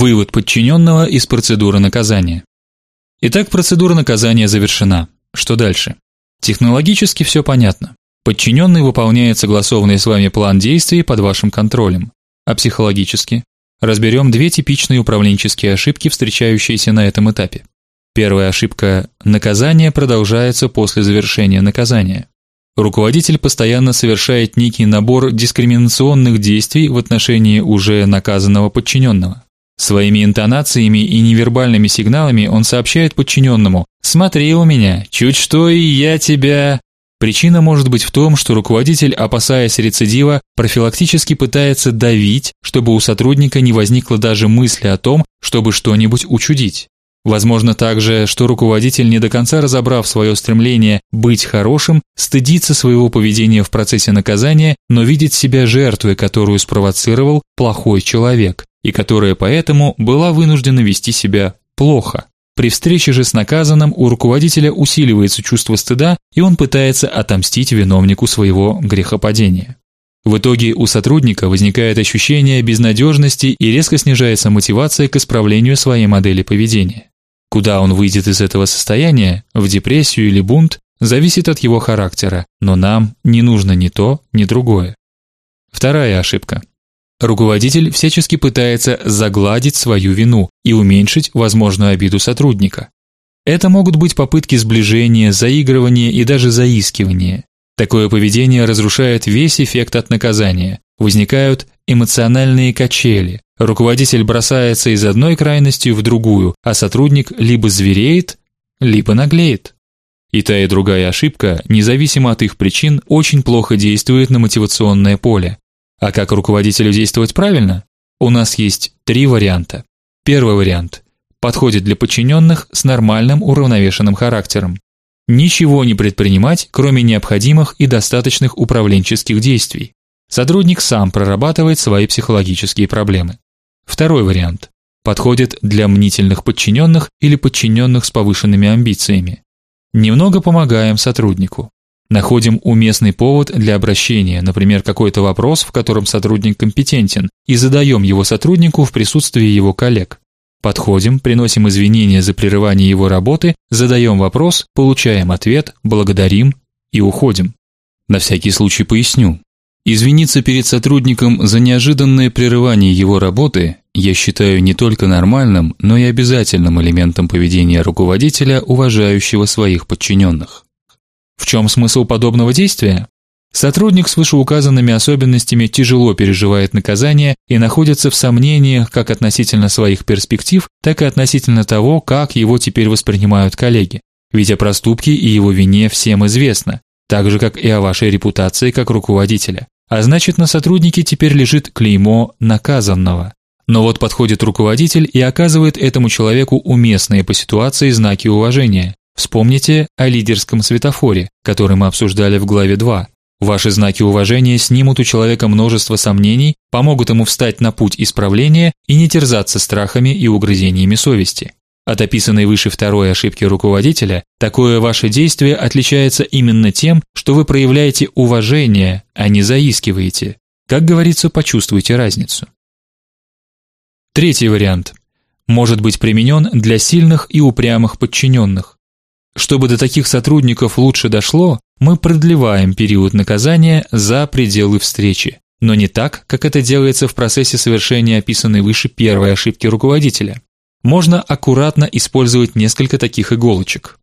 Вывод подчиненного из процедуры наказания. Итак, процедура наказания завершена. Что дальше? Технологически все понятно. Подчиненный выполняет согласованный с вами план действий под вашим контролем. А психологически разберем две типичные управленческие ошибки, встречающиеся на этом этапе. Первая ошибка наказание продолжается после завершения наказания. Руководитель постоянно совершает некий набор дискриминационных действий в отношении уже наказанного подчиненного. Своими интонациями и невербальными сигналами он сообщает подчиненному: "Смотри у меня, чуть что и я тебя". Причина может быть в том, что руководитель, опасаясь рецидива, профилактически пытается давить, чтобы у сотрудника не возникло даже мысли о том, чтобы что-нибудь учудить. Возможно также, что руководитель, не до конца разобрав свое стремление быть хорошим, стыдится своего поведения в процессе наказания, но видит себя жертвой, которую спровоцировал плохой человек, и которая поэтому была вынуждена вести себя плохо. При встрече же с наказанным у руководителя усиливается чувство стыда, и он пытается отомстить виновнику своего грехопадения. В итоге у сотрудника возникает ощущение безнадежности и резко снижается мотивация к исправлению своей модели поведения. Куда он выйдет из этого состояния, в депрессию или бунт, зависит от его характера, но нам не нужно ни то, ни другое. Вторая ошибка. Руководитель всячески пытается загладить свою вину и уменьшить возможную обиду сотрудника. Это могут быть попытки сближения, заигрывания и даже заискивания. Такое поведение разрушает весь эффект от наказания. Возникают эмоциональные качели, Руководитель бросается из одной крайности в другую, а сотрудник либо звереет, либо наглеет. И та, и другая ошибка, независимо от их причин, очень плохо действует на мотивационное поле. А как руководителю действовать правильно? У нас есть три варианта. Первый вариант подходит для подчиненных с нормальным уравновешенным характером. Ничего не предпринимать, кроме необходимых и достаточных управленческих действий. Сотрудник сам прорабатывает свои психологические проблемы. Второй вариант подходит для мнительных подчиненных или подчиненных с повышенными амбициями. Немного помогаем сотруднику. Находим уместный повод для обращения, например, какой-то вопрос, в котором сотрудник компетентен, и задаем его сотруднику в присутствии его коллег. Подходим, приносим извинения за прерывание его работы, задаем вопрос, получаем ответ, благодарим и уходим. На всякий случай поясню. Извиниться перед сотрудником за неожиданное прерывание его работы я считаю не только нормальным, но и обязательным элементом поведения руководителя, уважающего своих подчиненных. Чем смысл подобного действия? Сотрудник с вышеуказанными особенностями тяжело переживает наказание и находится в сомнениях как относительно своих перспектив, так и относительно того, как его теперь воспринимают коллеги. Ведь о проступке и его вине всем известно, так же как и о вашей репутации как руководителя. А значит, на сотруднике теперь лежит клеймо наказанного. Но вот подходит руководитель и оказывает этому человеку уместные по ситуации знаки уважения. Вспомните о лидерском светофоре, который мы обсуждали в главе 2. Ваши знаки уважения снимут у человека множество сомнений, помогут ему встать на путь исправления и не терзаться страхами и угрызениями совести. От описанной выше второй ошибки руководителя, такое ваше действие отличается именно тем, что вы проявляете уважение, а не заискиваете. Как говорится, почувствуйте разницу. Третий вариант может быть применен для сильных и упрямых подчиненных. Чтобы до таких сотрудников лучше дошло, мы продлеваем период наказания за пределы встречи, но не так, как это делается в процессе совершения описанной выше первой ошибки руководителя можно аккуратно использовать несколько таких иголочек.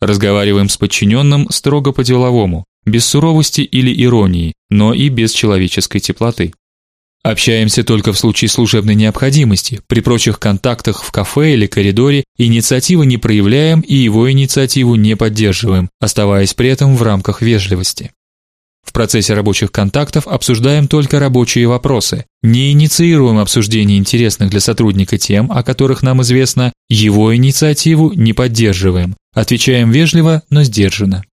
Разговариваем с подчиненным строго по-деловому, без суровости или иронии, но и без человеческой теплоты. Общаемся только в случае служебной необходимости. При прочих контактах в кафе или коридоре инициативы не проявляем и его инициативу не поддерживаем, оставаясь при этом в рамках вежливости. В процессе рабочих контактов обсуждаем только рабочие вопросы. Не инициируем обсуждение интересных для сотрудника тем, о которых нам известно, его инициативу не поддерживаем. Отвечаем вежливо, но сдержанно.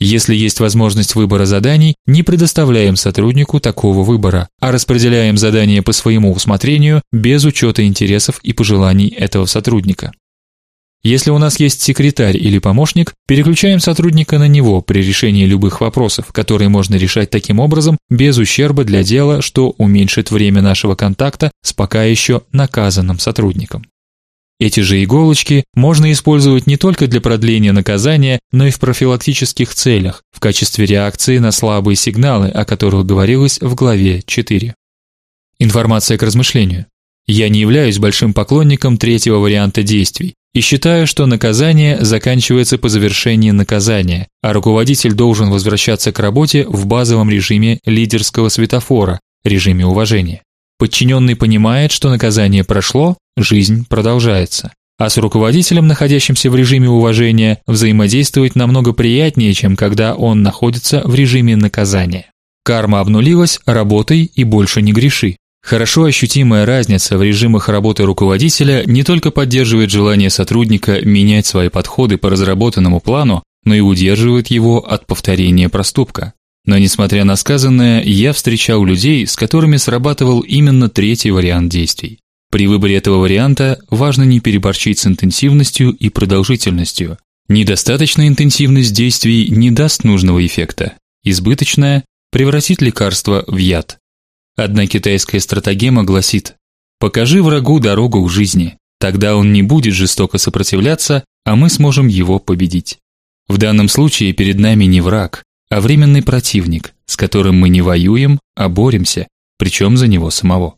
Если есть возможность выбора заданий, не предоставляем сотруднику такого выбора, а распределяем задания по своему усмотрению без учета интересов и пожеланий этого сотрудника. Если у нас есть секретарь или помощник, переключаем сотрудника на него при решении любых вопросов, которые можно решать таким образом без ущерба для дела, что уменьшит время нашего контакта с пока еще наказанным сотрудником. Эти же иголочки можно использовать не только для продления наказания, но и в профилактических целях, в качестве реакции на слабые сигналы, о которых говорилось в главе 4. Информация к размышлению. Я не являюсь большим поклонником третьего варианта действий и считаю, что наказание заканчивается по завершении наказания, а руководитель должен возвращаться к работе в базовом режиме лидерского светофора, режиме уважения. Подчиненный понимает, что наказание прошло, жизнь продолжается. А с руководителем, находящимся в режиме уважения, взаимодействовать намного приятнее, чем когда он находится в режиме наказания. Карма обнулилась, работай и больше не греши. Хорошо ощутимая разница в режимах работы руководителя не только поддерживает желание сотрудника менять свои подходы по разработанному плану, но и удерживает его от повторения проступка. Но несмотря на сказанное, я встречал людей, с которыми срабатывал именно третий вариант действий. При выборе этого варианта важно не переборщить с интенсивностью и продолжительностью. Недостаточная интенсивность действий не даст нужного эффекта. Избыточная превратит лекарство в яд. Одна китайская стратегема гласит: "Покажи врагу дорогу к жизни, тогда он не будет жестоко сопротивляться, а мы сможем его победить". В данном случае перед нами не враг, а временный противник, с которым мы не воюем, а боремся, причем за него самого.